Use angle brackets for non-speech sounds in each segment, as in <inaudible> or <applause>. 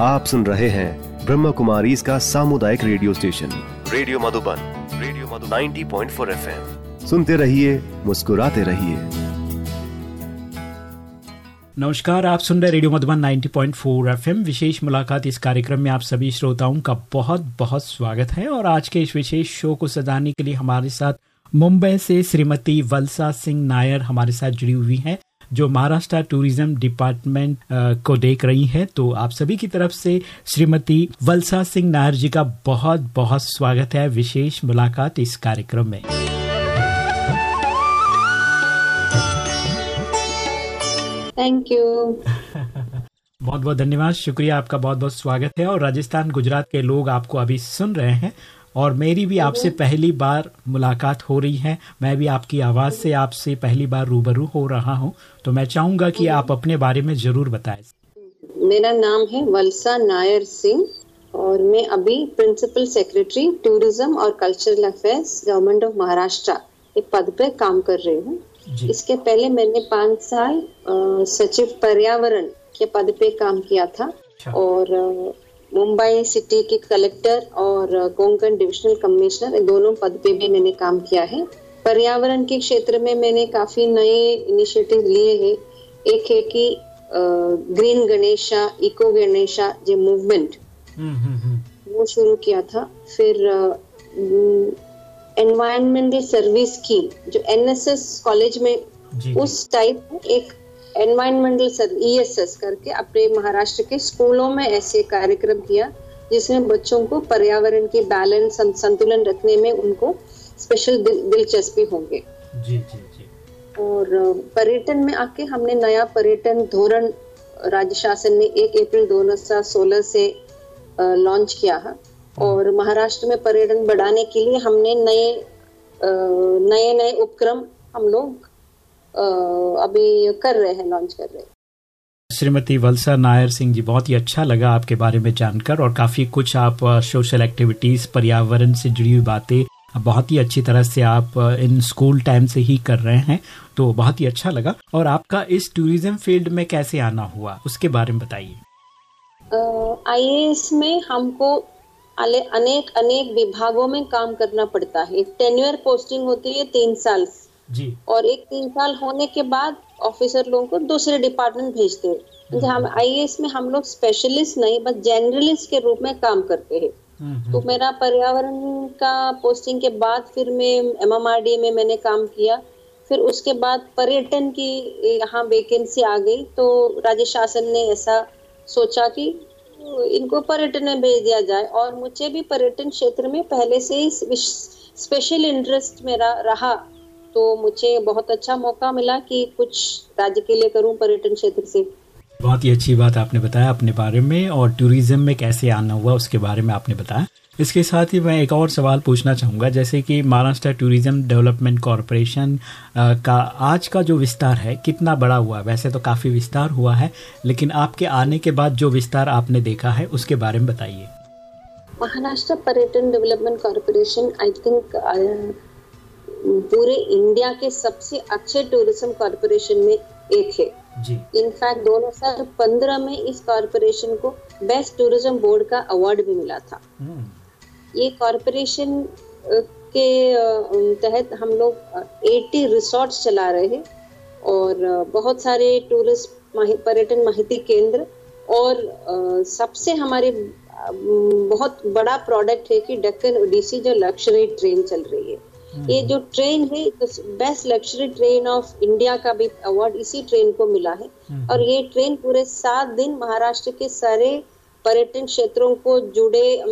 आप सुन रहे हैं ब्रह्म कुमारी इसका सामुदायिक radio station. Radio Madhuban radio Madhuban 90.4 FM. सुनते रहिए, मुस्कुराते रहिए। नमस्कार, आप सुन रहे रेडियो मधुबन 90.4 एफएम। विशेष मुलाकात इस कार्यक्रम में आप सभी श्रोताओं का बहुत बहुत स्वागत है। और आज के इस विशेष शो को सजाने के लिए हमारे साथ मुंबई से श्रीमती वलसा सिंह नायर हमारे साथ जुड़ी हुई हैं। जो महाराष्ट्र टूरिज़्म डिपार्टमेंट को देख रही हैं तो आप सभी की तरफ़ से श्रीमती वलसा सिंह नायर जी का बहुत बहुत स्वागत है विशेष मुलाकात इस कार्यक्रम में। थैंक यू बहुत बहुत धन्यवाद शुक्रिया आपका बहुत बहुत स्वागत है और राजस्थान गुजरात के लोग आपको अभी सुन रहे हैं और मेरी भी आपसे पहली बार मुलाकात हो रही है। मैं भी आपकी आवाज़ से आपसे पहली बार रूबरू हो रहा हूँ। तो मैं चाहूँगा कि आप अपने बारे में ज़रूर बताएँ। मेरा नाम है वलसा नायर सिंह और मैं अभी प्रिंसिपल सेक्रेटरी टूरिज़्म और cultural affairs government of Maharashtra के पद पे काम कर रही हूँ। इसके पहले मैंने पाँच साल सचिव पर्यावरण के पद पे काम किया था अच्छा। और मुंबई सिटी के कलेक्टर और कोंकण डिविजनल कमिश्नर दोनों पद पे भी मैंने काम किया है। पर्यावरण के क्षेत्र में मैंने काफ़ी नए इनिशिएटिव लिए हैं। एक है कि ग्रीन गणेशा इको गणेशा जो मूवमेंट हम्म, हम्म, हम्म। वो शुरू किया था। फिर एनवायरमेंटल सर्विस स्कीम जो एनएसएस कॉलेज में उस टाइप एक एनवायरमेंटल ईएसएस करके अपने महाराष्ट्र के स्कूलों में ऐसे कार्यक्रम किया जिसमें बच्चों को पर्यावरण की बैलेंस संतुलन रखने में उनको स्पेशल दिल, दिलचस्पी होंगे। जी जी जी। और पर्यटन में आके हमने नया पर्यटन धोरण राज्य शासन ने एक अप्रैल 2016 से लॉन्च किया है। हाँ। और महाराष्ट्र में पर्यटन बढ़ाने के लिए हमने नए नए नए उपक्रम हम लोग अभी कर रहे हैं लॉन्च कर रहे हैं। श्रीमती वलसा नायर सिंह जी बहुत ही अच्छा लगा आपके बारे में जानकर और काफ़ी कुछ आप सोशल एक्टिविटीज़ पर्यावरण से जुड़ी हुई बातें बहुत ही अच्छी तरह से आप इन स्कूल टाइम से ही कर रहे हैं तो बहुत ही अच्छा लगा। और आपका इस टूरिज़्म फ़ील्ड में कैसे आना हुआ उसके बारे में बताइए। आई में हमको अनेक अनेक विभागों में काम करना पड़ता है। टेन्यूअर पोस्टिंग होती है तीन साल जी। और एक तीन साल होने के बाद ऑफिसर लोगों को दूसरे डिपार्टमेंट भेजते हैं। हम्म। हम आई में हम लोग स्पेशलिस्ट नहीं बस जनरलिस्ट के रूप में काम करते हैं। हम्म, तो हम्म। मेरा पर्यावरण का पोस्टिंग के बाद फिर मैं एमएमआरडी में मैंने काम किया। फिर उसके बाद पर्यटन की यहाँ वैकेंसी आ गई। तो राज्य शासन ने ऐसा सोचा कि इनको पर्यटन में भेज दिया जाए। और मुझे भी पर्यटन क्षेत्र में पहले से ही स्पेशल इंटरेस्ट मेरा रहा। तो मुझे बहुत अच्छा मौका मिला कि कुछ राज्य के लिए करूँ पर्यटन क्षेत्र से। बहुत ही अच्छी बात आपने बताया अपने बारे में और टूरिज़्म में कैसे आना हुआ उसके बारे में आपने बताया। इसके साथ ही मैं एक और सवाल पूछना चाहूँगा जैसे कि महाराष्ट्र टूरिज़्म डेवलपमेंट कॉरपोरेशन का आज का जो विस्तार है कितना बड़ा हुआ? वैसे तो काफ़ी विस्तार हुआ है लेकिन आपके आने के बाद जो विस्तार आपने देखा है उसके बारे में बताइए। महाराष्ट्र पर्यटन डेवलपमेंट कॉरपोरेशन आई थिंक पूरे इंडिया के सबसे अच्छे टूरिज़्म कॉरपोरेशन में एक है। इनफैक्ट 2015 में इस कॉरपोरेशन को बेस्ट टूरिज़्म बोर्ड का अवार्ड भी मिला था। हम्म। ये कॉरपोरेशन के तहत हम लोग 80 रिसोर्ट्स चला रहे हैं और बहुत सारे टूरिस्ट पर्यटन माहिती केंद्र और सबसे हमारे बहुत बड़ा प्रोडक्ट है कि डक्कन ओडिसी जो लक्ष्य ट्रेन चल रही है। ये जो ट्रेन है तो best luxury train of India का भी अवार्ड इसी ट्रेन को मिला है। हम्म। और ये ट्रेन पूरे सात दिन महाराष्ट्र के सारे पर्यटन क्षेत्रों को जुड़े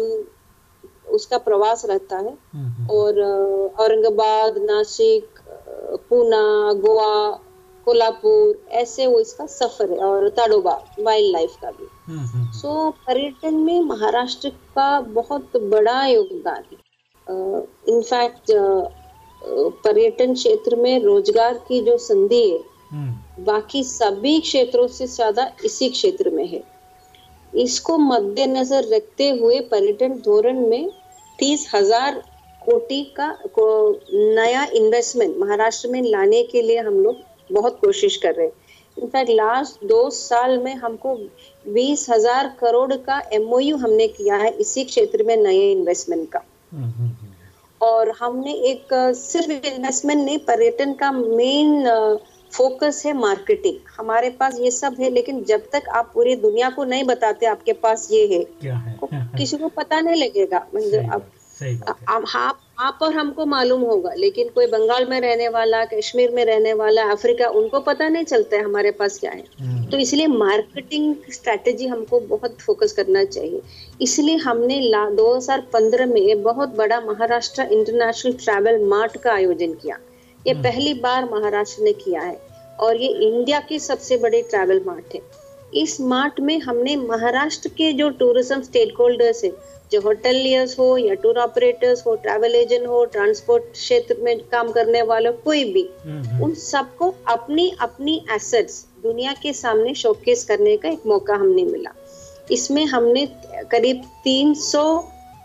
उसका प्रवास रहता है। हम्म। और औरंगाबाद नासिक पूना गोवा कोल्हापुर ऐसे वो इसका सफ़र है और ताडोबा वाइल्ड लाइफ का भी। सो हम्म, so, पर्यटन में महाराष्ट्र का बहुत बड़ा योगदान है। इनफैक्ट पर्यटन क्षेत्र में रोज़गार की जो संधि है हम्म। बाकी सभी क्षेत्रों से ज़्यादा इसी क्षेत्र में है इसको मद्देनजर रखते हुए पर्यटन धोरण में तीस हज़ार कोटि का को नया इन्वेस्टमेंट महाराष्ट्र में लाने के लिए हम लोग बहुत कोशिश कर रहे हैं इनफैक्ट लास्ट दो साल में हमको बीस हज़ार करोड़ का एमओयू हमने किया है इसी क्षेत्र में नए इन्वेस्टमेंट का हम्म, हम्म। और हमने एक सिर्फ़ इन्वेस्टमेंट नहीं पर्यटन का मेन फोकस है मार्केटिंग हमारे पास ये सब है लेकिन जब तक आप पूरी दुनिया को नहीं बताते आपके पास ये है, है? किसी को पता नहीं लगेगा। मतलब अब आप आप और हमको मालूम होगा लेकिन कोई बंगाल में रहने वाला कश्मीर में रहने वाला अफ्रीका उनको पता नहीं चलता है हमारे पास क्या है हम्म। तो इसलिए मार्केटिंग स्ट्रेटेजी हमको बहुत फोकस करना चाहिए इसलिए हमने 2015 में बहुत बड़ा महाराष्ट्र इंटरनेशनल ट्रैवल मार्ट का आयोजन किया ये हम्म। पहली बार महाराष्ट्र ने किया है और ये इंडिया की सबसे बड़ी ट्रैवल मार्ट है इस मार्ट में हमने महाराष्ट्र के जो टूरिज़्म स्टेक होल्डर्स है जो होटलियर्स हो या टूर ऑपरेटर्स हो ट्रैवल एजेंट हो ट्रांसपोर्ट क्षेत्र में काम करने वाले कोई भी। उन सबको अपनी अपनी एसेट्स दुनिया के सामने शोकेस करने का एक मौका हमने मिला इसमें हमने करीब 300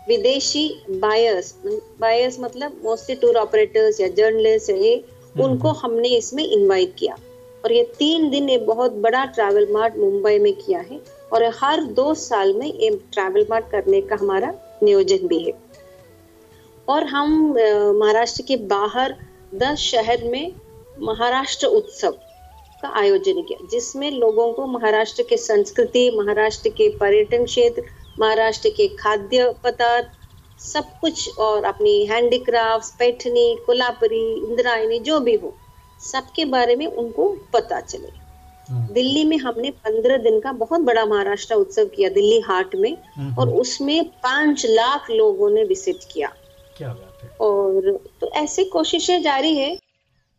विदेशी बायर्स बायर्स मतलब मोस्टली टूर ऑपरेटर्स या जर्नलिस्ट है ये। उनको हमने इसमें इनवाइट किया और ये तीन दिन ये बहुत बड़ा ट्रैवल मार्ट मुंबई में किया है और हर दो साल में ट्रैवल मार्ट करने का हमारा नियोजन भी है और हम महाराष्ट्र के बाहर दस शहर में महाराष्ट्र उत्सव का आयोजन किया, जिसमें लोगों को महाराष्ट्र के संस्कृति, महाराष्ट्र के पर्यटन क्षेत्र, महाराष्ट्र के खाद्य पदार्थ, सब कुछ और अपनी हैंडीक्राफ्ट पैठनी कोलापरी इंद्रायणी, जो भी हो, सबके बारे में उनको पता चले। दिल्ली में हमने पंद्रह दिन का बहुत बड़ा महाराष्ट्र उत्सव किया दिल्ली हाट में हम्म। और उसमें पाँच लाख लोगों ने विज़िट किया। क्या बात है। और तो ऐसी कोशिशें जारी है।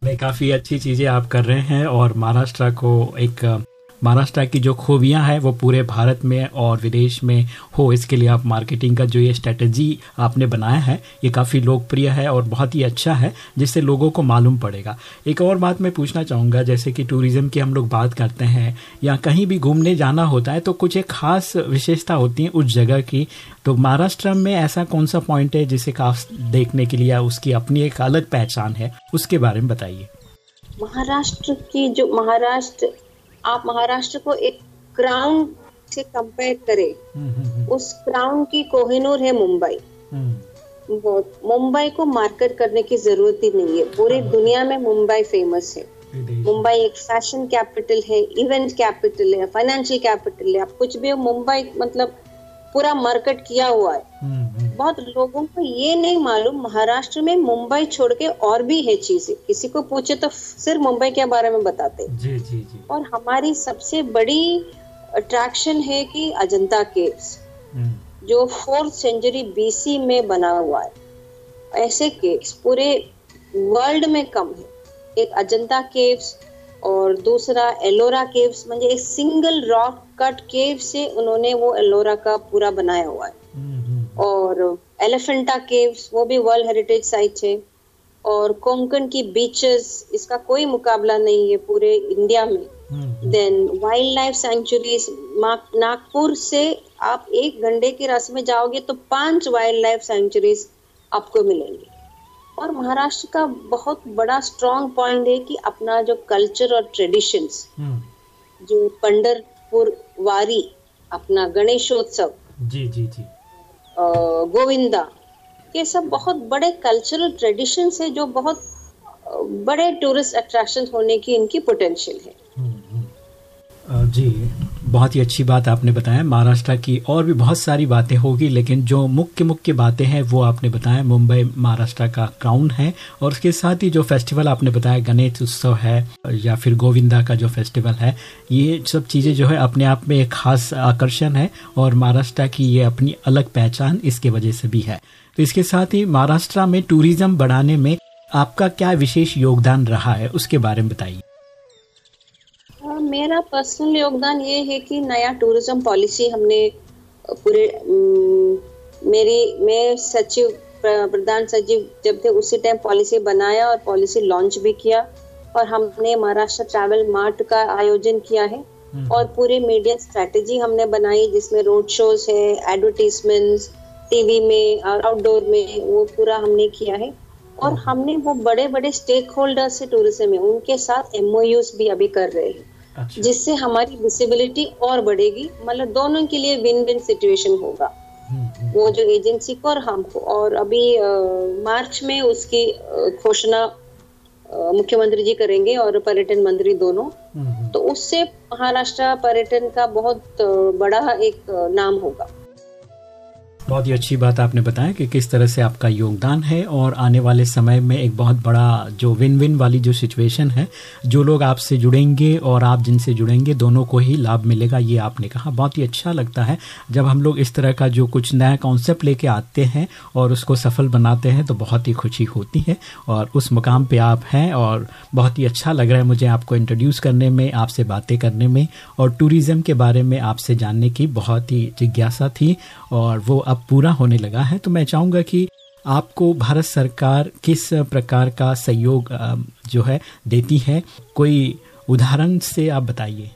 काफ़ी अच्छी चीज़ें आप कर रहे हैं और महाराष्ट्र को एक महाराष्ट्र की जो खूबियाँ हैं, वो पूरे भारत में और विदेश में हो, इसके लिए आप मार्केटिंग का जो ये स्ट्रेटजी आपने बनाया है, ये काफ़ी लोकप्रिय है और बहुत ही अच्छा है, जिससे लोगों को मालूम पड़ेगा। एक और बात मैं पूछना चाहूँगा, जैसे कि टूरिज़्म की हम लोग बात करते हैं, या कहीं भी घूमने जाना होता है तो कुछ एक खास विशेषता होती है उस जगह की। तो महाराष्ट्र में ऐसा कौन सा पॉइंट है, जिसे खास देखने के लिए उसकी अपनी एक अलग पहचान है, उसके बारे में बताइए। महाराष्ट्र की जो महाराष्ट्र आप महाराष्ट्र को एक क्राउन से कंपेयर करें हम्म, हम्म, हम्म। उस क्राउन की कोहिनूर है मुंबई। मुंबई को मार्केट करने की ज़रूरत ही नहीं है। पूरी हाँ। दुनिया में मुंबई फ़ेमस है। मुंबई एक फ़ैशन कैपिटल है इवेंट कैपिटल है फाइनेंशियल कैपिटल है। आप कुछ भी मुंबई मतलब पूरा मार्केट किया हुआ है। बहुत लोगों को ये नहीं मालूम महाराष्ट्र में मुंबई छोड़ के और भी है चीज़ें। किसी को पूछे तो सिर्फ़ मुंबई के बारे में बताते जी जी जी। और हमारी सबसे बड़ी अट्रैक्शन है कि अजंता केव्स हम्म। जो फोर्थ सेंचुरी बीसी में बना हुआ है। ऐसे केव्स पूरे वर्ल्ड में कम है। एक अजंता केव्स और दूसरा एलोरा केव्स म्हणजे एक सिंगल रॉक कट केव से उन्होंने वो एलोरा का पूरा बनाया हुआ है। और एलिफेंटा केव्स वो भी वर्ल्ड हेरिटेज साइट है। और कोंकण की बीचेस इसका कोई मुकाबला नहीं है पूरे इंडिया में। Then wild life sanctuaries Nagpur से आप एक घंटे के रास्ते में जाओगे तो पाँच वाइल्ड लाइफ सेंचुरीज आपको मिलेंगे। और महाराष्ट्र का बहुत बड़ा स्ट्रॉन्ग पॉइंट है कि अपना जो कल्चर और ट्रेडिशंस हम्म। जो पंडरपुर वारी अपना गणेशोत्सव जी जी जी। गोविंदा ये सब बहुत बड़े कल्चरल ट्रेडिशन है जो बहुत बड़े टूरिस्ट अट्रैक्शन होने की इनकी पोटेंशियल है। हम्म, हम्म। जी। बहुत ही अच्छी बात आपने बताया। महाराष्ट्र की और भी बहुत सारी बातें होगी, लेकिन जो मुख्य मुख्य बातें हैं, वो आपने बताया। मुंबई, महाराष्ट्र का क्राउन है और उसके साथ ही जो फेस्टिवल आपने बताया, गणेश उत्सव है या फिर गोविंदा का जो फेस्टिवल है, ये सब चीज़ें जो है अपने आप में एक खास आकर्षण है और महाराष्ट्र की ये अपनी अलग पहचान इसके वजह से भी है। तो इसके साथ ही महाराष्ट्र में टूरिज़्म बढ़ाने में आपका क्या विशेष योगदान रहा है, उसके बारे में बताइए। मेरा पर्सनल योगदान ये है कि नया टूरिज़्म पॉलिसी हमने पूरे मेरी मैं सचिव प्रधान सचिव जब थे उसी टाइम पॉलिसी बनाया और पॉलिसी लॉन्च भी किया और हमने महाराष्ट्र ट्रैवल मार्ट का आयोजन किया है हम्म। और पूरे मीडिया स्ट्रेटेजी हमने बनाई जिसमें रोड शोज़ है एडवर्टीजमेंट्स टीवी में और आउटडोर में वो पूरा हमने किया है और हम्म। हमने वो बड़े बड़े स्टेक होल्डर्स है टूरिज़्म में उनके साथ एमओयूज भी अभी कर रहे हैं अच्छा। जिससे हमारी विजिबिलिटी और बढ़ेगी मतलब दोनों के लिए विन विन सिचुएशन होगा वो जो एजेंसी को और हमको और अभी आ, मार्च में उसकी घोषणा मुख्यमंत्री जी करेंगे और पर्यटन मंत्री दोनों। तो उससे महाराष्ट्र पर्यटन का बहुत बड़ा एक नाम होगा। बहुत ही अच्छी बात आपने बताया कि किस तरह से आपका योगदान है और आने वाले समय में एक बहुत बड़ा जो विन विन वाली जो सिचुएशन है, जो लोग आपसे जुड़ेंगे और आप जिनसे जुड़ेंगे, दोनों को ही लाभ मिलेगा, ये आपने कहा। बहुत ही अच्छा लगता है जब हम लोग इस तरह का जो कुछ नया कॉन्सेप्ट लेके आते हैं और उसको सफल बनाते हैं तो बहुत ही खुशी होती है और उस मुकाम पर आप हैं और बहुत ही अच्छा लग रहा है मुझे आपको इंट्रोड्यूस करने में, आपसे बातें करने में और टूरिज़्म के बारे में आपसे जानने की बहुत ही जिज्ञासा थी और वो अब पूरा होने लगा है तो मैं चाहूँगा कि आपको भारत सरकार किस प्रकार का सहयोग जो है देती है? कोई उदाहरण से आप बताइए।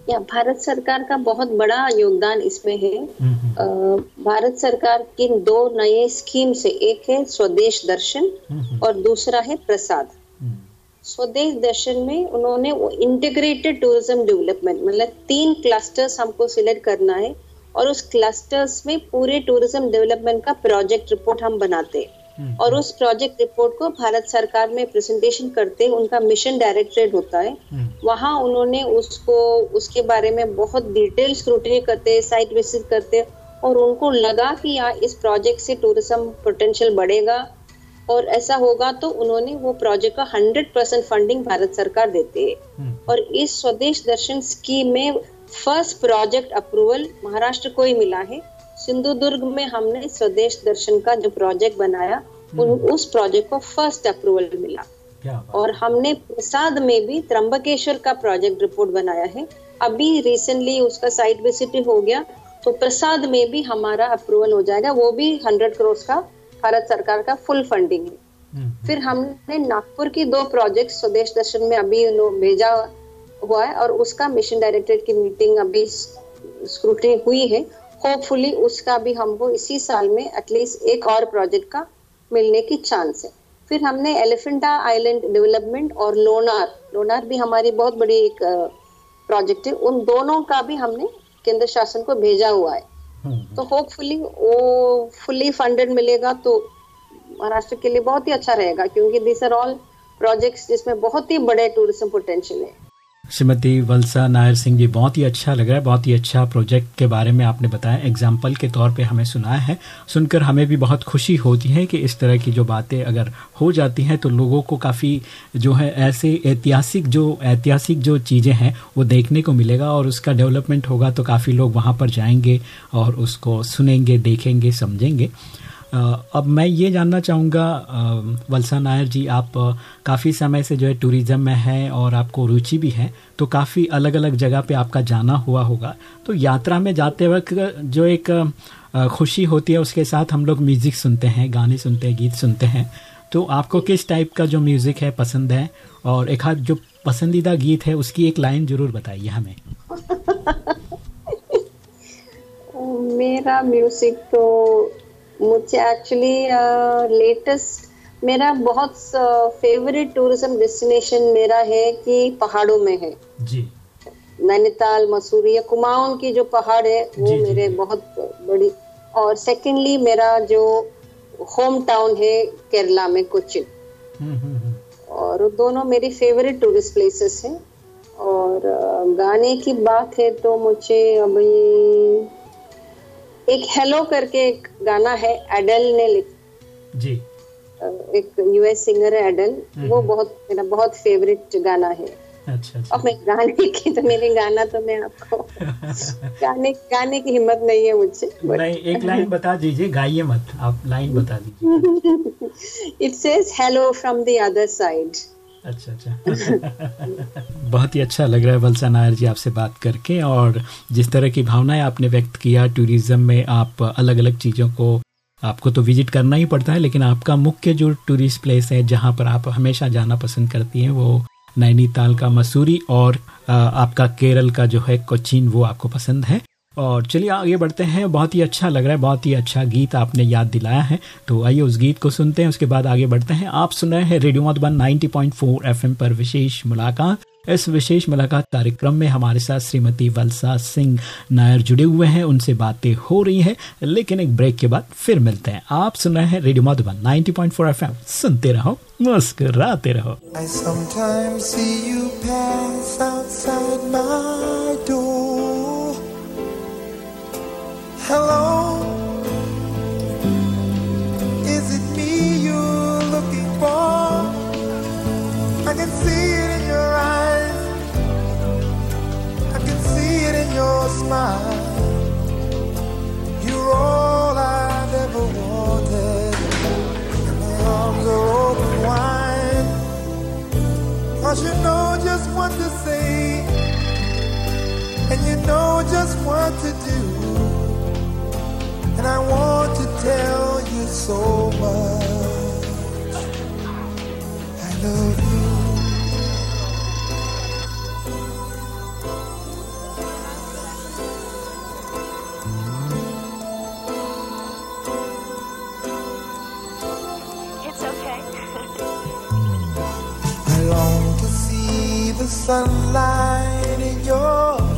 या भारत सरकार का बहुत बड़ा योगदान इसमें है। हम्म, हम्म। भारत सरकार की दो नए स्कीम से एक है स्वदेश दर्शन हम्म, और दूसरा है प्रसाद। स्वदेश दर्शन में उन्होंने वो इंटीग्रेटेड टूरिज़्म डेवलपमेंट मतलब तीन क्लस्टर्स हमको सिलेक्ट करना है। और उस क्लस्टर्स में पूरे टूरिज़्म डेवलपमेंट का प्रोजेक्ट रिपोर्ट हम बनाते हम्म। और उस प्रोजेक्ट रिपोर्ट को भारत सरकार में प्रेजेंटेशन करते हैं उनका मिशन डायरेक्टरेट होता है हम्म। वहाँ उन्होंने उसको उसके बारे में बहुत डिटेल स्क्रूटनी करते साइट विज़िट करते और उनको लगा कि यहाँ इस प्रोजेक्ट से टूरिज़्म पोटेंशियल बढ़ेगा और ऐसा होगा तो उन्होंने वो प्रोजेक्ट का हंड्रेड परसेंट फंडिंग भारत सरकार देते है हम्म। और इस स्वदेश दर्शन स्कीम में फ़र्स्ट प्रोजेक्ट अप्रूवल महाराष्ट्र को ही मिला है। सिंधुदुर्ग में हमने स्वदेश दर्शन का जो प्रोजेक्ट बनाया उन हम्म। उस प्रोजेक्ट को फ़र्स्ट अप्रूवल मिला। और हमने प्रसाद में भी त्रंबकेश्वर का प्रोजेक्ट रिपोर्ट बनाया है। अभी रिसेंटली उसका साइट विज़िट हो गया तो प्रसाद में भी हमारा अप्रूवल हो जाएगा। वो भी हंड्रेड करोड़ का भारत सरकार का फुल फंडिंग है। हम्म। फिर हमने नागपुर की दो प्रोजेक्ट स्वदेश दर्शन में अभी भेजा हुआ है और उसका मिशन डायरेक्टरेट की मीटिंग अभी स्क्रूटनी हुई है। होपफुली उसका भी हमको इसी साल में एटलीस्ट एक और प्रोजेक्ट का मिलने की चांस है। फिर हमने एलिफेंटा आइलैंड डेवलपमेंट और लोनार लोनार भी हमारी बहुत बड़ी एक प्रोजेक्ट है। उन दोनों का भी हमने केंद्र शासन को भेजा हुआ है। हम्म। तो होपफुली वो फुली फंडेड मिलेगा तो महाराष्ट्र के लिए बहुत ही अच्छा रहेगा क्योंकि दिस आर ऑल प्रोजेक्ट्स जिसमें बहुत ही बड़े टूरिज़्म पोटेंशियल है। श्रीमती वलसा नायर सिंह जी, बहुत ही अच्छा लग रहा है, बहुत ही अच्छा प्रोजेक्ट के बारे में आपने बताया एग्ज़ाम्पल के तौर पे हमें सुनाया है। सुनकर हमें भी बहुत खुशी होती है कि इस तरह की जो बातें अगर हो जाती हैं तो लोगों को काफ़ी जो है ऐसे ऐतिहासिक जो ऐतिहासिक जो चीज़ें हैं, वो देखने को मिलेगा और उसका डेवलपमेंट होगा तो काफ़ी लोग वहाँ पर जाएँगे और उसको सुनेंगे, देखेंगे, समझेंगे। अब मैं ये जानना चाहूँगा वलसा नायर जी, आप काफ़ी समय से जो है टूरिज़्म में हैं और आपको रुचि भी है तो काफ़ी अलग अलग जगह पे आपका जाना हुआ होगा। तो यात्रा में जाते वक्त जो एक खुशी होती है, उसके साथ हम लोग म्यूज़िक सुनते हैं, गाने सुनते हैं, गीत सुनते हैं। तो आपको किस टाइप का जो म्यूज़िक है, पसंद है? और एक हाथ जो पसंदीदा गीत है, उसकी एक लाइन ज़रूर बताइए हमें। <laughs> मेरा म्यूज़िक तो मुझे एक्चुअली लेटेस्ट uh, मेरा बहुत फेवरेट टूरिज़्म डेस्टिनेशन मेरा है कि पहाड़ों में है। जी। नैनीताल मसूरी या कुमाऊं की जो पहाड़ है वो जी, मेरे जी, बहुत बड़ी। और सेकेंडली मेरा जो होम टाउन है केरला में कोचिन हम्म, हम्म, हम्म। और दोनों मेरी फेवरेट टूरिस्ट प्लेसेस हैं। और गाने की बात है तो मुझे अभी एक हेलो करके एक गाना है एडल ने लिख जी। एक यूएस सिंगर है एडल वो। बहुत मेरा बहुत फेवरेट गाना है। अच्छा, अच्छा। और मैं गाने की तो मेरे गाना तो मैं आपको <laughs> गाने गाने की हिम्मत नहीं है मुझसे। नहीं एक लाइन बता दीजिए गाइए मत आप लाइन बता दीजिए। It says hello from the other side अच्छा अच्छा। <laughs> बहुत ही अच्छा लग रहा है वलसा नायर जी आपसे बात करके और जिस तरह की भावनाएँ आपने व्यक्त किया टूरिज़्म में आप अलग अलग चीज़ों को आपको तो विज़िट करना ही पड़ता है लेकिन आपका मुख्य जो टूरिस्ट प्लेस है जहाँ पर आप हमेशा जाना पसंद करती हैं वो नैनीताल का मसूरी और आपका केरल का जो है कोचिन वो आपको पसंद है। और चलिए आगे बढ़ते हैं। बहुत ही अच्छा लग रहा है, बहुत ही अच्छा गीत आपने याद दिलाया है। तो आइए उस गीत को सुनते हैं, उसके बाद आगे बढ़ते हैं। आप सुन रहे हैं रेडियो मधुबन 90.4 एफएम पर विशेष मुलाकात। इस विशेष मुलाकात कार्यक्रम में हमारे साथ श्रीमती वलसा सिंह नायर जुड़े हुए हैं। उनसे बातें हो रही हैं, लेकिन एक ब्रेक के बाद फिर मिलते हैं। आप सुन रहे हैं रेडियो मधुबन 90.4 एफएम। सुनते रहो, मुस्कुराते रहो। I sometimes see you pass outside my door. Hello? Is it me you're looking for? I can see it in your eyes. I can see it in your smile. You're all I've ever wanted. And my arms are open wide. Cause you know just what to say. And you know just what to do And I want to tell you so much I love you It's okay. I long to see the sunlight in your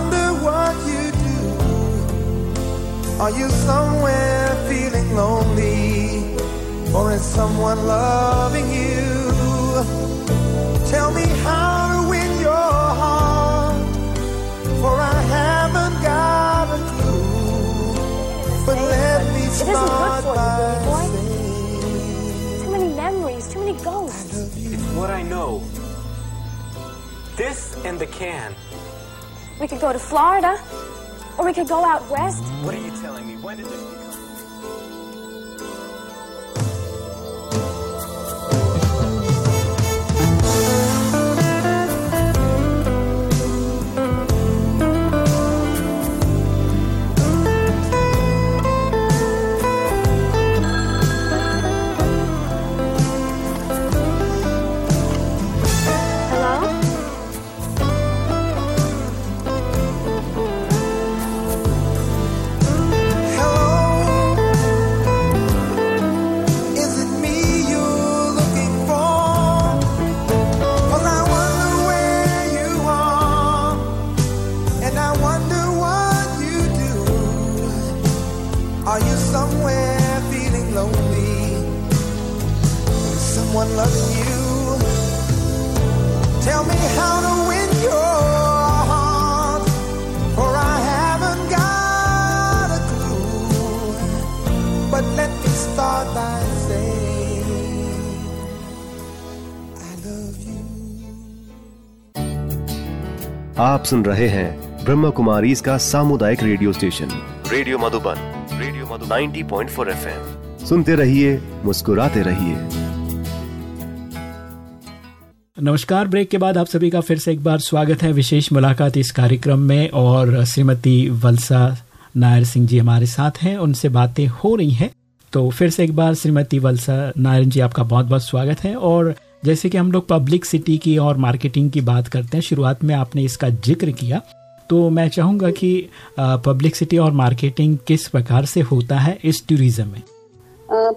Are you somewhere feeling lonely, or is someone loving you? Tell me how to win your heart, for I haven't got a clue. But let me start by saying, Too many memories, too many ghosts. It's what I know. This and the can. We could go to Florida, or we could go out west. What are you telling me? When did this सुन रहे हैं ब्रह्म कुमारी इसका सामुदायिक radio station. Radio Madhuban radio Madhu 90.4 point सुनते रहिए मुस्कुराते रहिए। नमस्कार break के बाद आप सभी का फिर से एक बार स्वागत है। विशेष मुलाकात इस कार्यक्रम में और श्रीमती वलसा नायर सिंह जी हमारे साथ हैं। उनसे बातें हो रही हैं। तो फिर से एक बार श्रीमती वलसा नारायण जी आपका बहुत बहुत स्वागत है और जैसे कि हम लोग पब्लिक सिटी की और मार्केटिंग की बात करते हैं शुरुआत में आपने इसका ज़िक्र किया। तो मैं चाहूँगा कि पब्लिसिटी और मार्केटिंग किस प्रकार से होता है इस टूरिज़्म में?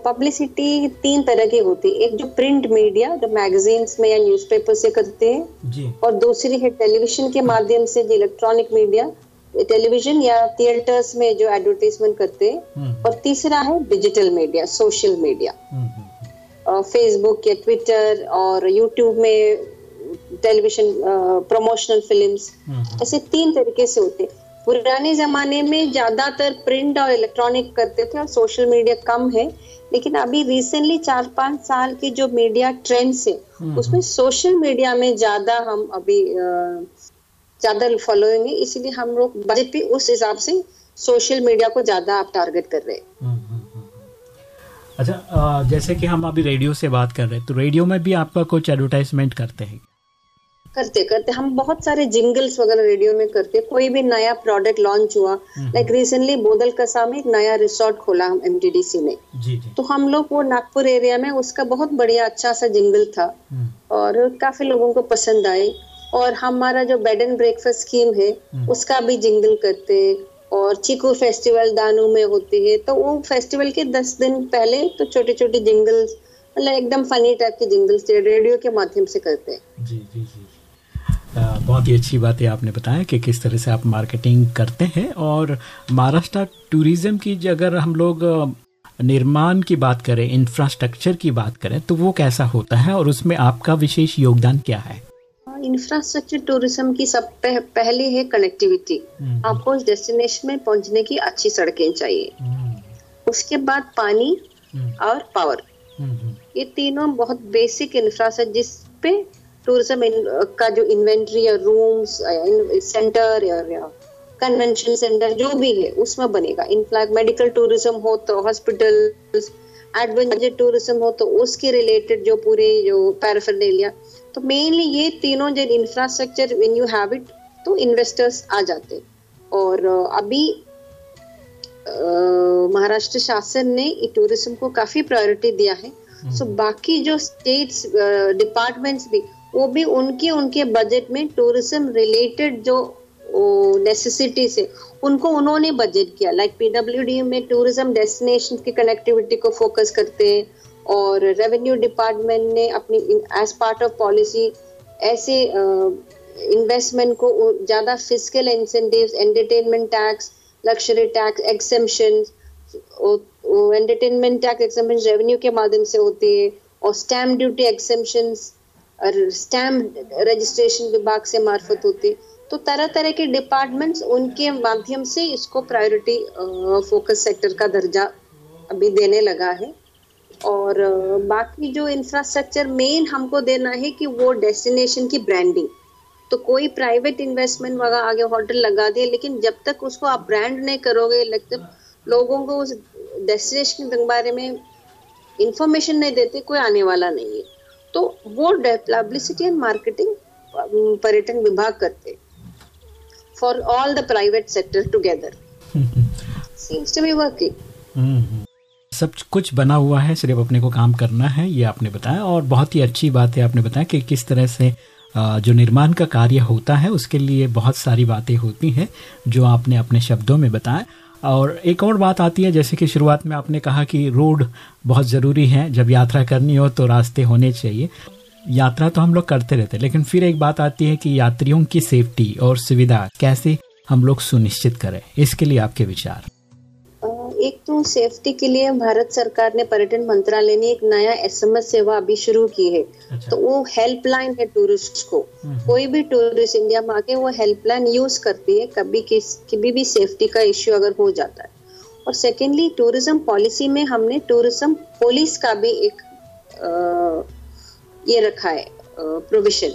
पब्लिसिटी तीन तरह की होती है। एक जो प्रिंट मीडिया जो मैगजीन्स में या न्यूज़पेपर से करते हैं और दूसरी है टेलीविज़न के माध्यम से जो इलेक्ट्रॉनिक मीडिया टेलीविज़न या थिएटर्स में जो एडवर्टीजमेंट करते हैं। हम्म। और तीसरा है digital media social media Facebook या ट्विटर और यूट्यूब में टेलीविज़न प्रमोशनल फिल्म्स ऐसे तीन तरीके से होते। पुराने जमाने में ज़्यादातर प्रिंट और इलेक्ट्रॉनिक करते थे और सोशल मीडिया कम है लेकिन अभी रिसेंटली चार पाँच साल की जो मीडिया ट्रेंड्स है हम्म, उसमें सोशल हम्म। मीडिया में ज़्यादा हम अभी ज़्यादा फॉलोइंग है इसीलिए हम लोग बजट भी उस हिसाब से सोशल मीडिया को ज़्यादा आप टारगेट कर रहे हैं। हम्म, अच्छा जैसे कि हम अभी रेडियो से बात कर रहे हैं तो रेडियो में भी आपका कुछ एडवर्टाइजमेंट करते हैं? करते करते। हम बहुत सारे जिंगल्स वगैरह रेडियो में करते कोई भी नया प्रोडक्ट लॉन्च हुआ लाइक रिसेंटली बोदल कसा में एक नया रिसोर्ट खोला हम एम ने। जी जी। तो हम लोग वो नागपुर एरिया में उसका बहुत बढ़िया अच्छा सा जिंगल था। हम्म। और काफ़ी लोगों को पसंद आए। और हमारा जो बेड एंड ब्रेकफास्ट स्कीम है हम्म। उसका भी जिंगल करते और चीकू फेस्टिवल दानू में होती है तो वो फेस्टिवल के दस दिन पहले तो छोटे छोटे जिंगल्स मतलब एकदम फनी टाइप के जिंगल्स रेडियो के माध्यम से करते हैं। जी जी जी बहुत ही अच्छी बात है आपने बताया कि किस तरह से आप मार्केटिंग करते हैं और महाराष्ट्र टूरिज़्म की अगर हम लोग निर्माण की बात करें, इंफ्रास्ट्रक्चर की बात करें तो वो कैसा होता है और उसमें आपका विशेष योगदान क्या है? इंफ्रास्ट्रक्चर टूरिज़्म की सब पह, पहले है कनेक्टिविटी हम्म। आपको उस डेस्टिनेशन में पहुँचने की अच्छी सड़कें चाहिए हम्म। उसके बाद पानी हम्म। और पावर ये तीनों बहुत बेसिक इंफ्रास्ट्रक्चर जिस पे टूरिज़्म का जो इन्वेंट्री या रूम्स सेंटर या कन्वेंशन सेंटर जो भी है उसमें बनेगा इनफैक्ट मेडिकल टूरिज़्म हो तो हॉस्पिटल एडवेंचर टूरिज़्म हो तो उसके रिलेटेड जो पूरे जो पैराफर्नेलिया तो मेनली ये तीनों जो infrastructure when you have it तो इन्वेस्टर्स आ जाते और अभी महाराष्ट्र शासन ने टूरिज़्म को काफ़ी प्रायोरिटी दिया है सो so, हम्म। बाकी जो स्टेट्स डिपार्टमेंट्स भी वो भी उनके उनके बजट में टूरिज़्म रिलेटेड जो नेसेसिटी से, उनको उन्होंने बजट किया। लाइक पीडब्ल्यूडी में टूरिज़्म डेस्टिनेशन की कनेक्टिविटी को फोकस करते हैं और रेवेन्यू डिपार्टमेंट ने अपनी एज पार्ट ऑफ़ पॉलिसी ऐसे इन्वेस्टमेंट को ज़्यादा physical incentive entertainment tax luxury tax exemption entertainment tax exemption revenue के माध्यम से होती है और स्टैम्प ड्यूटी एक्सेम्पन्स और स्टैम्प रजिस्ट्रेशन विभाग से मार्फत होती तो तरह तरह के डिपार्टमेंट्स उनके माध्यम से इसको प्रायोरिटी फोकस सेक्टर का दर्जा अभी देने लगा है। और बाकी जो इंफ्रास्ट्रक्चर मेन हमको देना है कि वो डेस्टिनेशन की ब्रांडिंग तो कोई प्राइवेट इन्वेस्टमेंट वगैरह आगे होटल लगा दिए लेकिन जब तक उसको आप ब्रांड नहीं करोगे लोगों को उस डेस्टिनेशन के बारे में इंफॉर्मेशन नहीं देते, कोई आने वाला नहीं है। तो वो पब्लिसिटी एंड मार्केटिंग पर्यटन विभाग करते for all the private sector together seems to be working सब कुछ बना हुआ है, सिर्फ़ अपने को काम करना है, ये आपने बताया, और बहुत ही अच्छी बात है आपने बताया कि किस तरह से जो निर्माण का कार्य होता है, उसके लिए बहुत सारी बातें होती हैं, जो आपने अपने शब्दों में बताया। और एक और बात आती है, जैसे कि शुरुआत में आपने कहा कि रोड बहुत ज़रूरी है, जब यात्रा करनी हो तो रास्ते होने चाहिए। यात्रा तो हम लोग करते रहते लेकिन फिर एक बात आती है कि यात्रियों की सेफ्टी और सुविधा कैसे हम लोग सुनिश्चित करें इसके लिए आपके विचार एक तो सेफ्टी के लिए भारत सरकार ने पर्यटन मंत्रालय ने एक नया एसएमएस सेवा अभी शुरू की है अच्छा। तो वो हेल्पलाइन है टूरिस्ट को हम्म। कोई भी टूरिस्ट इंडिया में आके वो हेल्पलाइन यूज़ करती है कभी किस कभी भी सेफ्टी का इश्यू अगर हो जाता है और सेकेंडली टूरिज़्म पॉलिसी में हमने टूरिज़्म पुलिस का भी एक आ, ये रखा है प्रोविज़न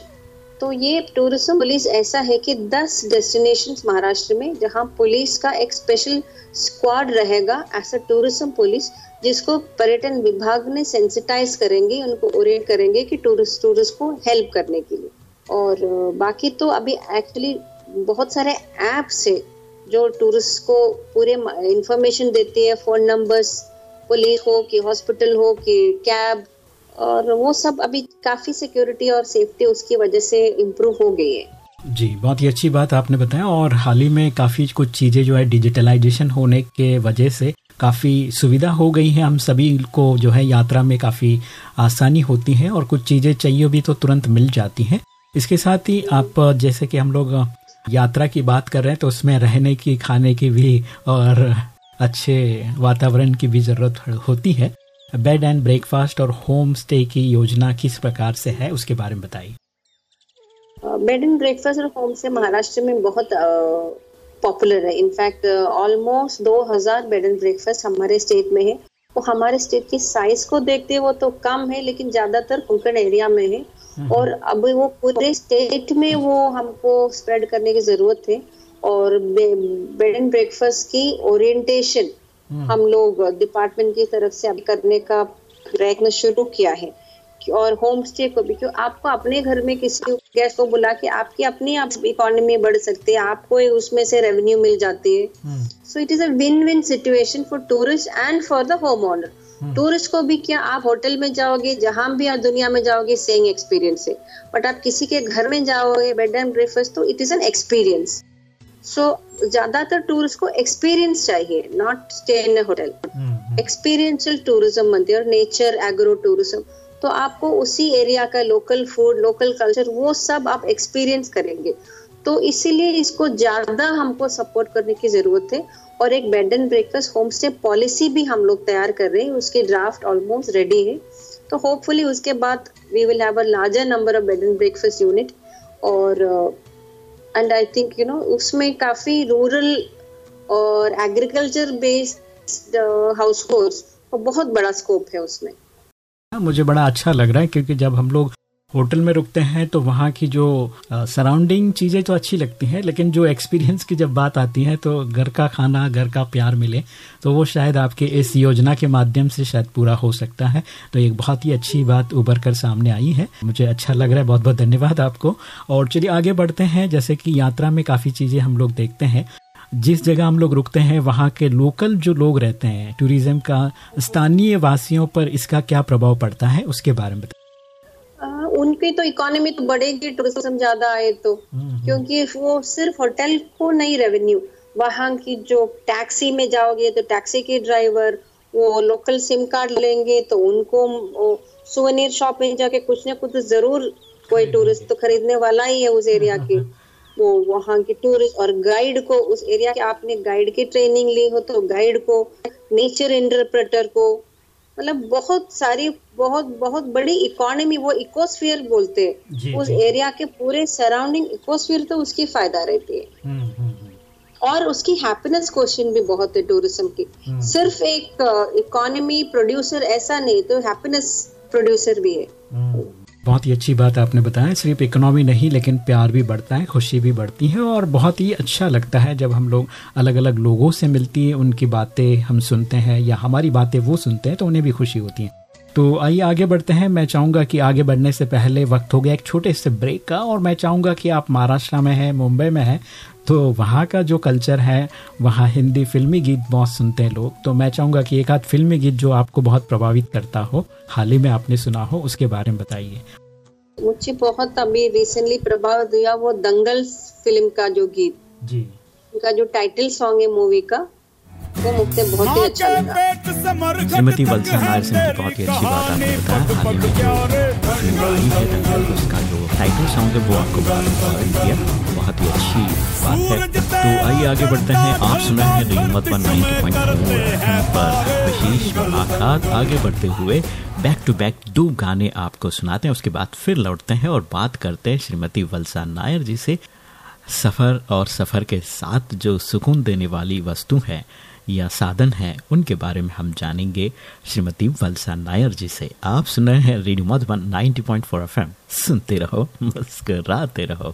तो ये टूरिज़्म पुलिस ऐसा है कि 10 डेस्टिनेशन महाराष्ट्र में जहाँ पुलिस का एक स्पेशल स्क्वाड रहेगा एज अ टूरिज़्म पुलिस जिसको पर्यटन विभाग ने सेंसिटाइज करेंगे, उनको ओरिएंट करेंगे कि टूरिस्ट टूरिस्ट को हेल्प करने के लिए. और बाकी तो अभी एक्चुअली बहुत सारे ऐप्स है जो टूरिस्ट को पूरे इंफॉर्मेशन देती है फ़ोन नंबर्स पुलिस हो कि हॉस्पिटल हो कि कैब और वो सब अभी काफ़ी सिक्योरिटी और सेफ्टी उसकी वजह से इम्प्रूव हो गई है। जी, बहुत ही अच्छी बात आपने बताया और हाल ही में काफ़ी कुछ चीज़ें जो है डिजिटलाइजेशन होने के वजह से काफ़ी सुविधा हो गई है। हम सभी को जो है यात्रा में काफ़ी आसानी होती है और कुछ चीज़ें चाहिए भी तो तुरंत मिल जाती हैं। इसके साथ ही आप जैसे कि हम लोग यात्रा की बात कर रहे हैं तो उसमें रहने की, खाने की भी और अच्छे वातावरण की भी ज़रूरत होती है। बेड एंड ब्रेकफास्ट और होम स्टे की योजना किस प्रकार से है उसके बारे में बताइए बेड एंड ब्रेकफास्ट और होम स्टे महाराष्ट्र में बहुत पॉपुलर है इनफैक्ट ऑलमोस्ट दो हज़ार बेड एंड ब्रेकफास्ट हमारे स्टेट में है वो हमारे स्टेट की साइज़ को देखते वो तो कम है लेकिन ज़्यादातर कुंकण एरिया में है हम्म। और अब वो पूरे स्टेट में वो हमको स्प्रेड करने की ज़रूरत है और बेड एंड ब्रेकफास्ट की ओरिएंटेशन। हम लोग डिपार्टमेंट की तरफ़ से अभी करने का प्रयत्न शुरू किया है और होम स्टे को भी क्यों आपको अपने घर में किसी गेस्ट को बुला के आपकी अपनी आप इकोनॉमी बढ़ सकती है आपको उसमें से रेवेन्यू मिल जाती है। So it is a win win situation for tourist and for the home owner tourist को भी क्या आप होटल में जाओगे जहाँ भी आप दुनिया में जाओगे सेइंग एक्सपीरियंस है। बट आप किसी के घर में जाओगे बेड एंड ब्रेकफास्ट तो it is an experience so ज़्यादातर टूरिस्ट को एक्सपीरियंस चाहिए not stay in hotel experiential tourism बनती है और नेचर एग्रो टूरिज़्म तो आपको उसी एरिया का लोकल फ़ूड लोकल कल्चर वो सब आप एक्सपीरियंस करेंगे। तो इसीलिए इसको ज़्यादा हमको सपोर्ट करने की ज़रूरत है और एक bed and breakfast home stay policy भी हम लोग तैयार कर रहे हैं उसकी ड्राफ्ट ऑलमोस्ट रेडी है। तो होपफुली उसके बाद we will have a larger number of bed and breakfast unit और and I think you know उसमें काफ़ी रूरल और एग्रीकल्चर बेस्ड हाउस होल्ड बहुत बड़ा स्कोप है उसमें। मुझे बड़ा अच्छा लग रहा है, क्योंकि जब हम लोग होटल में रुकते हैं तो वहाँ की जो सराउंडिंग चीज़ें तो अच्छी लगती हैं, लेकिन जो एक्सपीरियंस की जब बात आती है तो घर का खाना, घर का प्यार मिले तो वो शायद आपके इस योजना के माध्यम से शायद पूरा हो सकता है। तो एक बहुत ही अच्छी बात उभर कर सामने आई है। मुझे अच्छा लग रहा है। बहुत बहुत धन्यवाद आपको। और चलिए आगे बढ़ते हैं। जैसे कि यात्रा में काफ़ी चीज़ें हम लोग देखते हैं। जिस जगह हम लोग रुकते हैं, वहाँ के लोकल जो लोग रहते हैं, टूरिज़्म का स्थानीय वासियों पर इसका क्या प्रभाव पड़ता है, उसके बारे में उनकी तो इकोनॉमी तो बढ़ेगी टूरिज़्म ज़्यादा आए तो। हम्म, हम्म। क्योंकि वो सिर्फ़ होटल को नहीं रेवेन्यू वहाँ की जो टैक्सी में जाओगे तो टैक्सी के ड्राइवर वो लोकल सिम कार्ड लेंगे तो उनको सुवनीर शॉप में जाके कुछ ना कुछ ज़रूर कोई टूरिस्ट तो खरीदने वाला ही है उस एरिया के। <laughs> वो वहाँ की टूरिस्ट और गाइड को उस एरिया के आपने गाइड की ट्रेनिंग ली हो तो गाइड को नेचर इंटरप्रेटर को मतलब बहुत सारी बहुत बहुत बड़ी इकोनॉमी वो इकोस्फीयर बोलते हैं। उस एरिया के पूरे सराउंडिंग इकोस्फीयर तो उसकी फ़ायदा रहती है। हम्म, हम्म, हम्म। और उसकी हैप्पीनेस क्वेश्चन भी बहुत है टूरिज़्म की। सिर्फ़ एक इकोनॉमी uh, प्रोड्यूसर ऐसा नहीं तो हैप्पीनेस प्रोड्यूसर भी है। बहुत ही अच्छी बात आपने बताया। सिर्फ़ इकोनॉमी नहीं, लेकिन प्यार भी बढ़ता है, खुशी भी बढ़ती है और बहुत ही अच्छा लगता है जब हम लोग अलग अलग लोगों से मिलती है, उनकी बातें हम सुनते हैं या हमारी बातें वो सुनते हैं तो उन्हें भी खुशी होती है। तो आइए आगे बढ़ते हैं। मैं चाहूँगा कि आगे बढ़ने से पहले वक्त हो गया एक छोटे से ब्रेक का और मैं चाहूँगा कि आप महाराष्ट्र में हैं, मुंबई में हैं तो वहाँ का जो कल्चर है, वहाँ हिंदी फिल्मी गीत बहुत सुनते हैं लोग। तो मैं चाहूँगा कि एक आध फिल्मी गीत जो आपको बहुत प्रभावित करता हो, हाल ही में आपने सुना हो, उसके बारे में बताइए। मुझे बहुत अभी रिसेंटली प्रभावित हुआ वो दंगल फ़िल्म का जो गीत। जी। उनका जो टाइटल सॉन्ग है मूवी का वो मुझसे बहुत ही अच्छा लगा। श्रीमती वत्सा नायर सिंह की बहुत ही अच्छी बात आपने बताया। हाल ही में जो फ़िल्म आई है उसका जो टाइटल सॉन्ग है वो आपको बहुत किया बहुत ही अच्छी बात है। तो आइए आगे बढ़ते हैं। आप सुना है रीमत वन पर विशेष मुलाकात आगे बढ़ते हुए बैक टू बैक दो गाने आपको सुनाते हैं। उसके बाद फिर लौटते हैं और बात करते हैं श्रीमती वलसा नायर जी से। सफ़र और सफ़र के साथ जो सुकून देने वाली वस्तु है या साधन है उनके बारे में हम जानेंगे श्रीमती वलसा नायर जी से। आप सुन रहे हैं रेडियो मधुबन 90.4 एफएम सुनते रहो मुस्कराते रहो।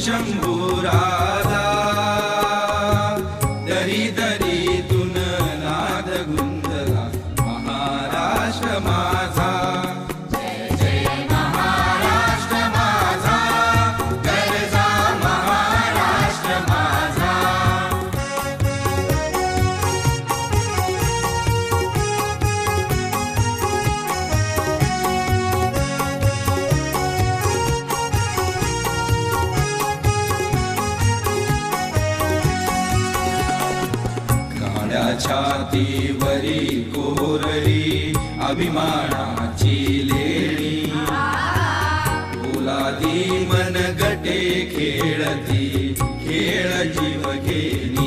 शृङ्गूरा लादी मन गटे खेळती खेळ जीव घेणी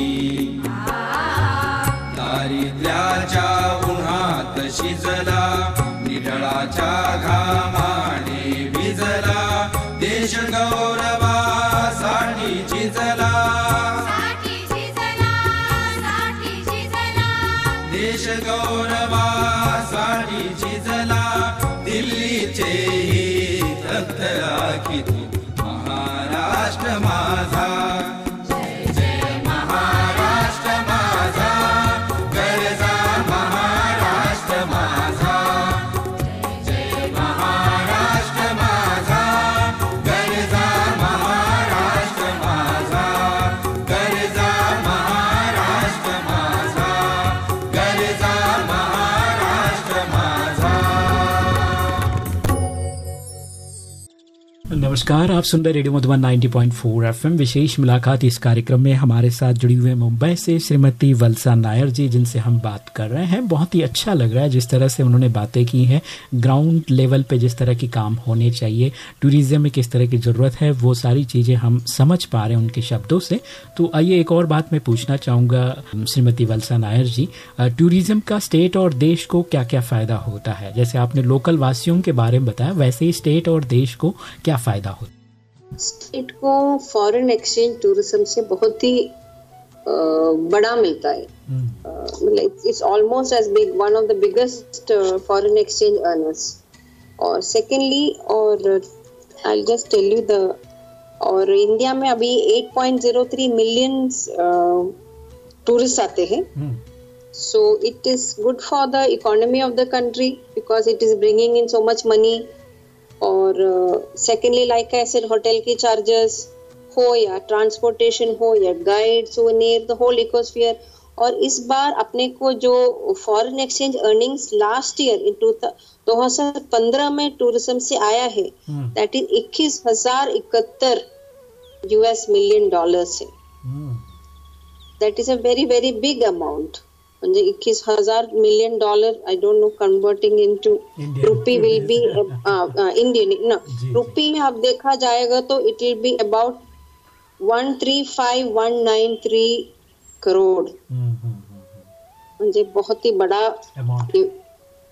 नमस्कार, आप सुन रहे रेडियो मधुबन 90.4 एफएम। विशेष मुलाकात इस कार्यक्रम में हमारे साथ जुड़ी हुए मुंबई से श्रीमती वलसा नायर जी, जिनसे हम बात कर रहे हैं। बहुत ही अच्छा लग रहा है जिस तरह से उन्होंने बातें की हैं। ग्राउंड लेवल पे जिस तरह की काम होने चाहिए, टूरिज़्म में किस तरह की ज़रूरत है, वो सारी चीज़ें हम समझ पा रहे हैं उनके शब्दों से। तो आइए एक और बात मैं पूछना चाहूँगा, श्रीमती वलसा नायर जी। टूरिज़्म का स्टेट और देश को क्या क्या फ़ायदा होता है? जैसे आपने लोकल वासियों के बारे में बताया, वैसे ही स्टेट और देश को क्या फ़ायदा स्टेट को फॉरेन एक्सचेंज टूरिज़्म से बहुत ही बड़ा मिलता है। It's almost as big one of the biggest foreign exchange earners और सेकेंडली और I just tell you the और इंडिया में अभी 8.03 मिलियन टूरिस्ट आते हैं। So it is good for the economy of the country because it is bringing in so much money और secondly like I said hotel की charges हो या transportation हो या guide souvenir the whole ecosphere और इस बार अपने को जो foreign exchange earnings last year in two दो हज़ार पंद्रह में टूरिज़्म से आया है दैट इज़ इक्कीस हज़ार इकहत्तर यूएस मिलियन डॉलर से। That is a very very big amount म्हणजे हज़ार million dollar I don't know converting into rupee will be Indian ना रुपी में अब देखा जाएगा तो it will be about one three five one nine three crore म्हणजे बहुत ही बड़ा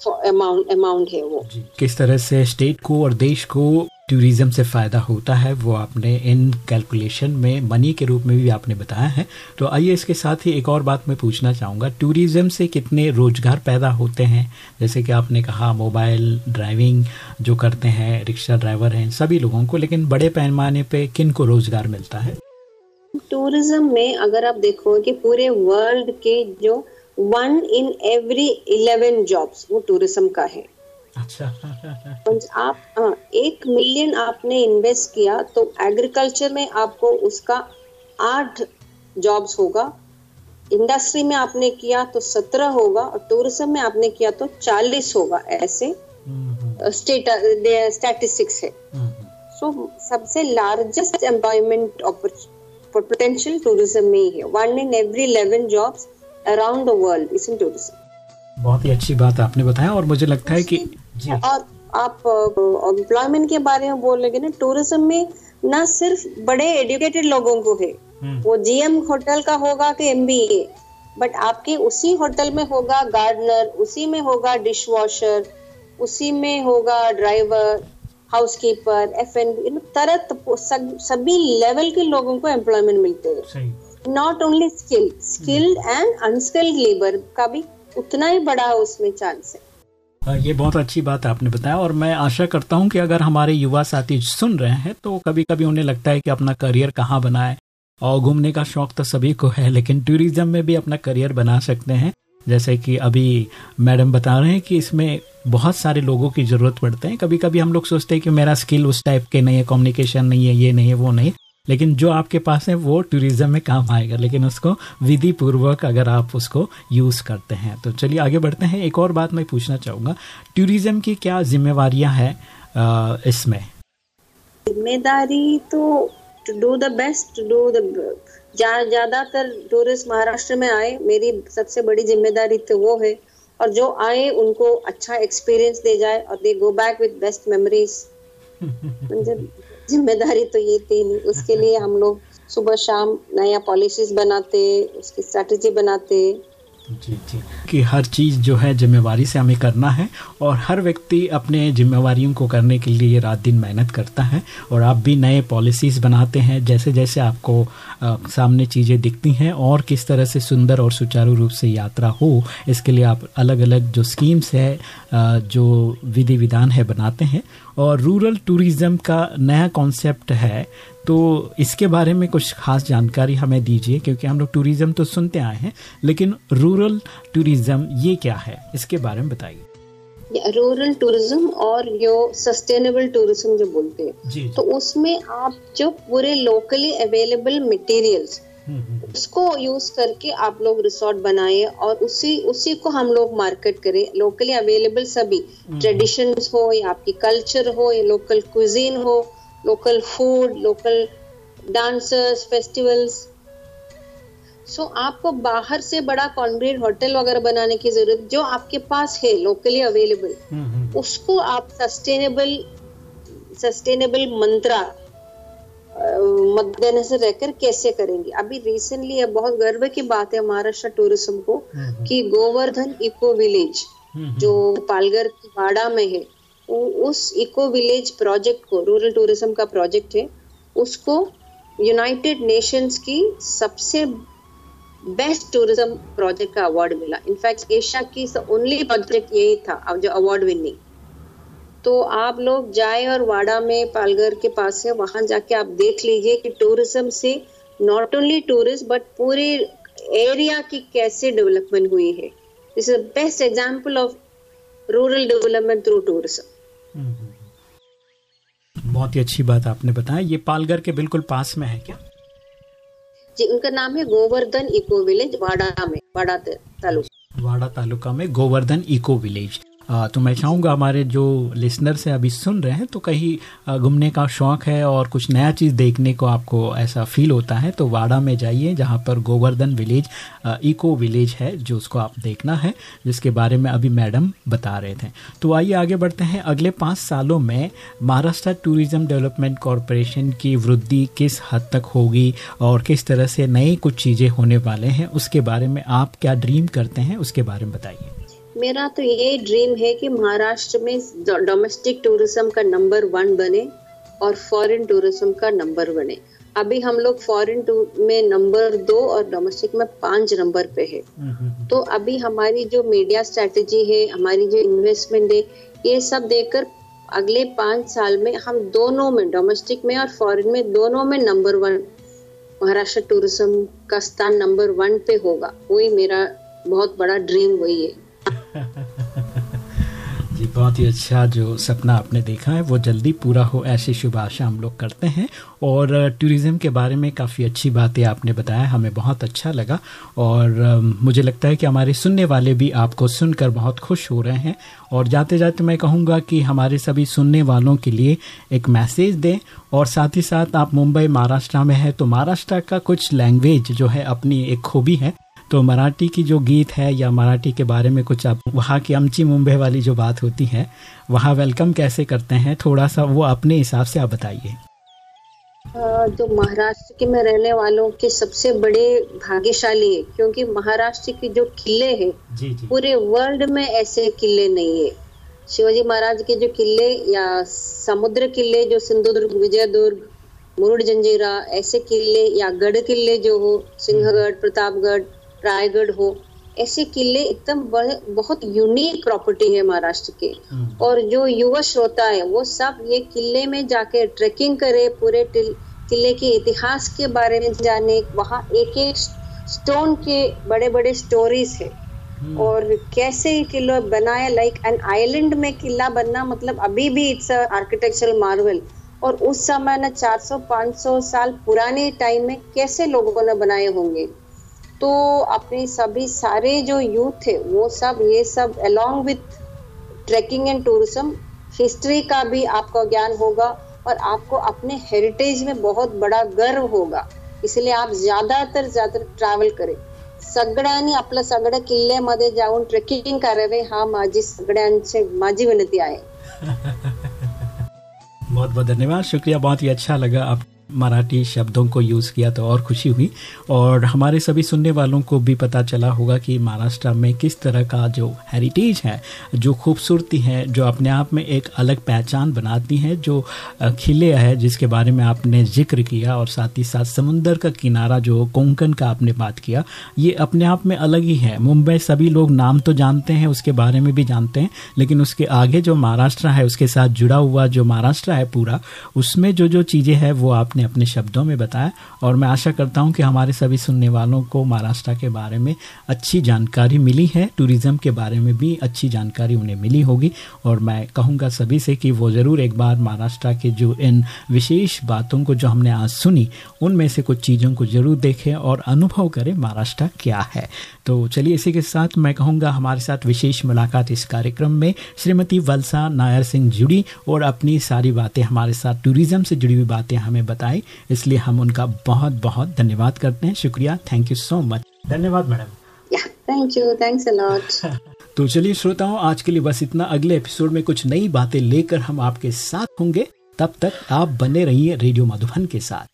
अमाउंट अमाउंट है वो. किस तरह से स्टेट को और देश को टूरिज़्म से फ़ायदा होता है, वो आपने इन कैलकुलेशन में, मनी के रूप में भी आपने बताया है। तो आइए इसके साथ ही एक और बात मैं पूछना चाहूँगा। टूरिज़्म से कितने रोज़गार पैदा होते हैं? जैसे कि आपने कहा, मोबाइल, ड्राइविंग जो करते हैं, रिक्शा ड्राइवर हैं, सभी लोगों को, लेकिन बड़े पैमाने पे किन को रोज़गार मिलता है? टूरिज़्म में अगर आप देखो कि पूरे वर्ल्ड के जो one in every eleven jobs, वो टूरिज़्म का है। अच्छा। आप एक मिलियन आपने इन्वेस्ट किया तो एग्रीकल्चर में आपको उसका आठ जॉब्स होगा। इंडस्ट्री में आपने किया तो सत्रह होगा और टूरिज़्म में आपने किया तो चालीस होगा ऐसे स्टेटिस्टिक्स है। सो so, सबसे लार्जेस्ट एम्प्लॉयमेंट पोटेंशियल टूरिज़्म में ही है। One in every eleven jobs around the world is in tourism बहुत ही अच्छी बात आपने बताया और मुझे लगता है कि और आप एम्प्लॉयमेंट के बारे में बोल रहे ना टूरिज़्म में ना सिर्फ़ बड़े एडुकेटेड लोगों को है। हम्म। वो जीएम होटल का होगा कि एमबीए बट आपके उसी होटल में होगा गार्डनर उसी में होगा डिश वॉशर उसी में होगा driver housekeeper F N B तरह सभी लेवल के लोगों को एम्प्लॉयमेंट मिलते हैं। Not only skill skilled and unskilled labour का भी उतना ही बड़ा उसमें चांस है। ये बहुत अच्छी बात आपने बताया और मैं आशा करता हूँ कि अगर हमारे युवा साथी सुन रहे हैं तो कभी कभी उन्हें लगता है कि अपना करियर कहाँ बनाए। और घूमने का शौक तो सभी को है, लेकिन टूरिज़्म में भी अपना करियर बना सकते हैं। जैसे कि अभी मैडम बता रहे हैं कि इसमें बहुत सारे लोगों की ज़रूरत पड़ते हैं। कभी कभी हम लोग सोचते हैं कि मेरा स्किल उस टाइप के नहीं है, कम्युनिकेशन नहीं है, ये नहीं है, वो नहीं लेकिन जो आपके पास है वो टूरिज़्म में काम आएगा। लेकिन उसको विधि पूर्वक अगर आप उसको यूज़ करते हैं। तो चलिए आगे बढ़ते हैं। एक और बात मैं पूछना चाहूँगा। टूरिज़्म की क्या जिम्मेवारियाँ हैं इसमें? ज़िम्मेदारी तो to do the best to do the ज़्यादातर टूरिस्ट महाराष्ट्र में आए। मेरी सबसे बड़ी ज़िम्मेदारी तो वो है। और जो आए उनको अच्छा एक्सपीरियंस दे जाए और they go back with best memories ज़िम्मेदारी तो ये थी नहीं। उसके लिए हम लोग सुबह शाम नया पॉलिसीज़ बनाते उसकी स्ट्रैटेजी बनाते। जी जी। कि हर चीज़ जो है जिम्मेवारी से हमें करना है और हर व्यक्ति अपने जिम्मेवारियों को करने के लिए रात दिन मेहनत करता है और आप भी नए पॉलिसीज़ बनाते हैं जैसे जैसे आपको आ, सामने चीज़ें दिखती हैं और किस तरह से सुंदर और सुचारू रूप से यात्रा हो इसके लिए आप अलग अलग जो स्कीम्स है आ, जो विधि विधान है बनाते हैं और रूरल टूरिज़्म का नया कॉन्सेप्ट है तो इसके बारे में कुछ खास जानकारी हमें दीजिए क्योंकि हम लोग टूरिज़्म तो सुनते आए हैं लेकिन रूरल टूरिज़्म ये क्या है इसके बारे में बताइए। रूरल टूरिज़्म और जो सस्टेनेबल टूरिज़्म जो बोलते हैं तो उसमें आप जो पूरे लोकली अवेलेबल मटेरियल्स उसको यूज़ करके आप लोग रिसोर्ट बनाए और उसी उसी को हम लोग मार्केट करें। लोकली अवेलेबल सभी। Traditions hmm. हो या आपकी कल्चर हो या लोकल क्विजीन हो local food local dancers festivals so आपको बाहर से बड़ा कॉन्क्रीट होटल वगैरह बनाने की ज़रूरत जो आपके पास है लोकली अवेलेबल उसको आप सस्टेनेबल सस्टेनेबल मंत्रा मद्देनजर रहकर कैसे करेंगे? अभी रिसेंटली बहुत गर्व की बात है महाराष्ट्र टूरिज़्म को कि गोवर्धन इको विलेज जो पालघर की बाड़ा में है उस इको विलेज प्रोजेक्ट को रूरल टूरिज़्म का प्रोजेक्ट है उसको यूनाइटेड नेशंस की सबसे बेस्ट टूरिज़्म प्रोजेक्ट का अवार्ड मिला। इनफैक्ट एशिया की ओनली प्रोजेक्ट यही था जो अवार्ड विनिंग तो आप लोग जाए और वाड़ा में पालघर के पास है वहाँ जाके आप देख लीजिए कि टूरिज़्म से नॉट ओनली टूरिस्ट बट पूरे एरिया की कैसे डेवलपमेंट हुई है। This is best example of rural development through tourism बहुत ही अच्छी बात आपने बताया। ये पालघर के बिल्कुल पास में है क्या? जी उनका नाम है गोवर्धन इको विलेज वाड़ा में वाड़ा तालुका। वाड़ा तालुका में गोवर्धन इको विलेज तो मैं चाहूँगा हमारे जो लिसनर से अभी सुन रहे हैं तो कहीं घूमने का शौक है और कुछ नया चीज़ देखने को आपको ऐसा फील होता है तो वाड़ा में जाइए, जहाँ पर गोवर्धन विलेज इको विलेज है, जो उसको आप देखना है, जिसके बारे में अभी मैडम बता रहे थे। तो आइए आगे बढ़ते हैं। अगले पाँच सालों में महाराष्ट्र टूरिज़्म डेवलपमेंट कॉरपोरेशन की वृद्धि किस हद तक होगी और किस तरह से नई कुछ चीज़ें होने वाले हैं, उसके बारे में आप क्या ड्रीम करते हैं, उसके बारे में बताइए। मेरा तो ये ड्रीम है कि महाराष्ट्र में डोमेस्टिक टूरिज़्म का नंबर वन बने और फॉरेन टूरिज़्म का नंबर बने। अभी हम लोग फॉरेन में नंबर दो और डोमेस्टिक में पाँच नंबर पे है। तो अभी हमारी जो मीडिया स्ट्रेटेजी है हमारी जो इन्वेस्टमेंट है ये सब देखकर अगले पाँच साल में हम दोनों में डोमेस्टिक में और फॉरेन में दोनों में नंबर वन महाराष्ट्र टूरिज़्म का स्थान नंबर वन पे होगा। वही मेरा बहुत बड़ा ड्रीम वही है। <laughs> जी, बहुत ही अच्छा जो सपना आपने देखा है, वो जल्दी पूरा हो, ऐसी शुभ आशा हम लोग करते हैं। और टूरिज़्म के बारे में काफ़ी अच्छी बातें आपने बताया, हमें बहुत अच्छा लगा। और मुझे लगता है कि हमारे सुनने वाले भी आपको सुनकर बहुत खुश हो रहे हैं। और जाते जाते मैं कहूँगा कि हमारे सभी सुनने वालों के लिए एक मैसेज दें। और साथ ही साथ आप मुंबई, महाराष्ट्र में हैं तो महाराष्ट्र का कुछ लैंग्वेज जो है अपनी एक खूबी है तो मराठी की जो गीत है या मराठी के बारे में कुछ आप वहाँ की अमची मुंबई वाली जो बात होती है वहाँ वेलकम कैसे करते हैं? थोड़ा सा वो अपने हिसाब से आप बताइए। जो महाराष्ट्र के में रहने वालों के सबसे बड़े भाग्यशाली है क्योंकि महाराष्ट्र के जो किले हैं पूरे वर्ल्ड में ऐसे किले नहीं है। शिवाजी महाराज के जो किले या समुद्र किले जो सिंधुदुर्ग विजयदुर्ग मुरुड जंजीरा ऐसे किले या गढ़ किले जो हो सिंहगढ़ प्रतापगढ़ रायगढ़ हो ऐसे किले एकदम बहुत यूनिक प्रॉपर्टी है महाराष्ट्र के हम्म। और जो युवा श्रोता है वो सब ये किले में जाके ट्रेकिंग करे पूरे किले के इतिहास के बारे में जाने वहाँ एक एक स्टोन के बड़े बड़े स्टोरीज है। और कैसे किला बनाया लाइक एन आइलैंड में किला बनना मतलब अभी भी इट्स आर्किटेक्चरल मार्वल और उस समय ना 400-500 साल पुराने टाइम में कैसे लोगों ने बनाए होंगे तो अपने सभी सारे जो यूथ थे, वो सब, ये सब along with trekking and tourism history का भी आपका ज्ञान होगा और आपको अपने हेरिटेज में बहुत बड़ा गर्व होगा। इसलिए आप ज़्यादातर ज़्यादा ट्रॅव्हल करें। सगळ्यांनी आपलं सगळ्या किल्ल्यामध्ये जाऊन ट्रेकिंग करावे हा माझी सगळ्यांचे माझी विनंती आहे <laughs> बहुत बहुत धन्यवाद, शुक्रिया, बहुत ही अच्छा लगा आप मराठी शब्दों को यूज़ किया तो और खुशी हुई। और हमारे सभी सुनने वालों को भी पता चला होगा कि महाराष्ट्र में किस तरह का जो हेरिटेज है, जो खूबसूरती है, जो अपने आप में एक अलग पहचान बनाती है, जो खिले है, जिसके बारे में आपने ज़िक्र किया और साथ ही साथ समुंदर का किनारा जो कोंकण का आपने बात किया, ये अपने आप में अलग ही है। मुंबई सभी लोग नाम तो जानते हैं, उसके बारे में भी जानते हैं, लेकिन उसके आगे जो महाराष्ट्र है, उसके साथ जुड़ा हुआ जो महाराष्ट्र है पूरा, उसमें जो जो चीज़ें हैं, वो आपने अपने शब्दों में बताया और मैं आशा करता हूँ कि हमारे सभी सुनने वालों को महाराष्ट्र के बारे में अच्छी जानकारी मिली है। टूरिज़्म के बारे में भी अच्छी जानकारी उन्हें मिली होगी और मैं कहूँगा सभी से कि वो ज़रूर एक बार महाराष्ट्र के जो इन विशेष बातों को जो हमने आज सुनी, उनमें से कुछ चीज़ों को ज़रूर देखें और अनुभव करें महाराष्ट्र क्या है। तो चलिए इसी के साथ मैं कहूँगा हमारे साथ विशेष मुलाकात इस कार्यक्रम में। श्रीमती वलसा नायर सिंह जुड़ी और अपनी सारी बातें हमारे साथ टूरिज़्म से जुड़ी हुई बातें हमें बताई। इसलिए हम उनका बहुत बहुत धन्यवाद करते हैं। शुक्रिया। थैंक यू सो मच धन्यवाद मैडम। थैंक यू थैंक्स तो चलिए श्रोताओं आज के लिए बस इतना। अगले एपिसोड में कुछ नई बातें लेकर हम आपके साथ होंगे। तब तक आप बने रहिए रेडियो मधुबन के साथ।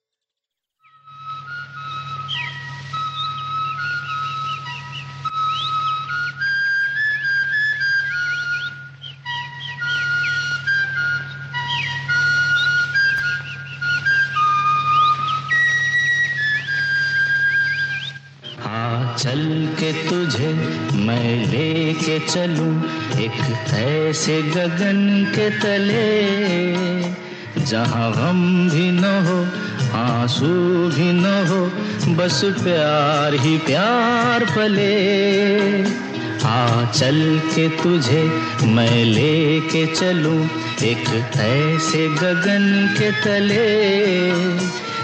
चल के तुझे मैं लेके चलूँ एक ऐसे गगन के तले। जहाँ गम भी न हो, आँसू भी न हो, बस प्यार ही प्यार पले। आ चल के तुझे मैं लेके चलूँ एक ऐसे गगन के तले।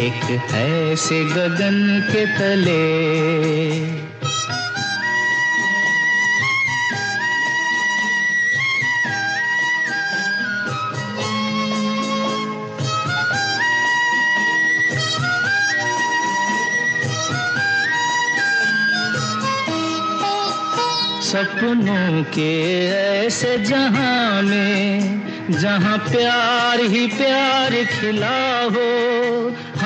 एक ऐसे गगन के तले। सपनों के ऐसे जहाँ में, जहाँ प्यार ही प्यार खिला हो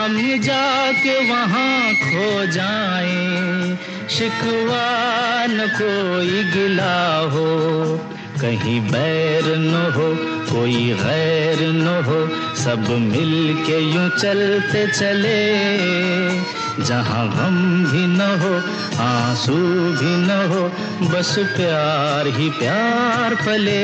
हम जाके वहाँ खो जाए। शिकवा न कोई गिला हो, कहीं बैर न हो, कोई गैर न हो, सब मिल के यूँ चलते चले। जहाँ गम भी न हो, आँसू भी न हो, बस प्यार ही प्यार पले।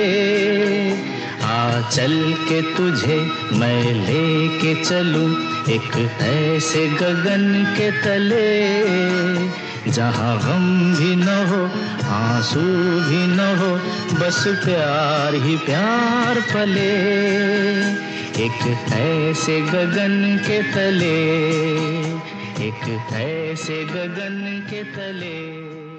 आ, चल के तुझे मैं लेके चलूँ एक ऐसे गगन के तले, जहाँ गम भी न हो, आँसू भी न हो, बस प्यार ही प्यार पले। एक ऐसे गगन के तले, एक ऐसे गगन के तले।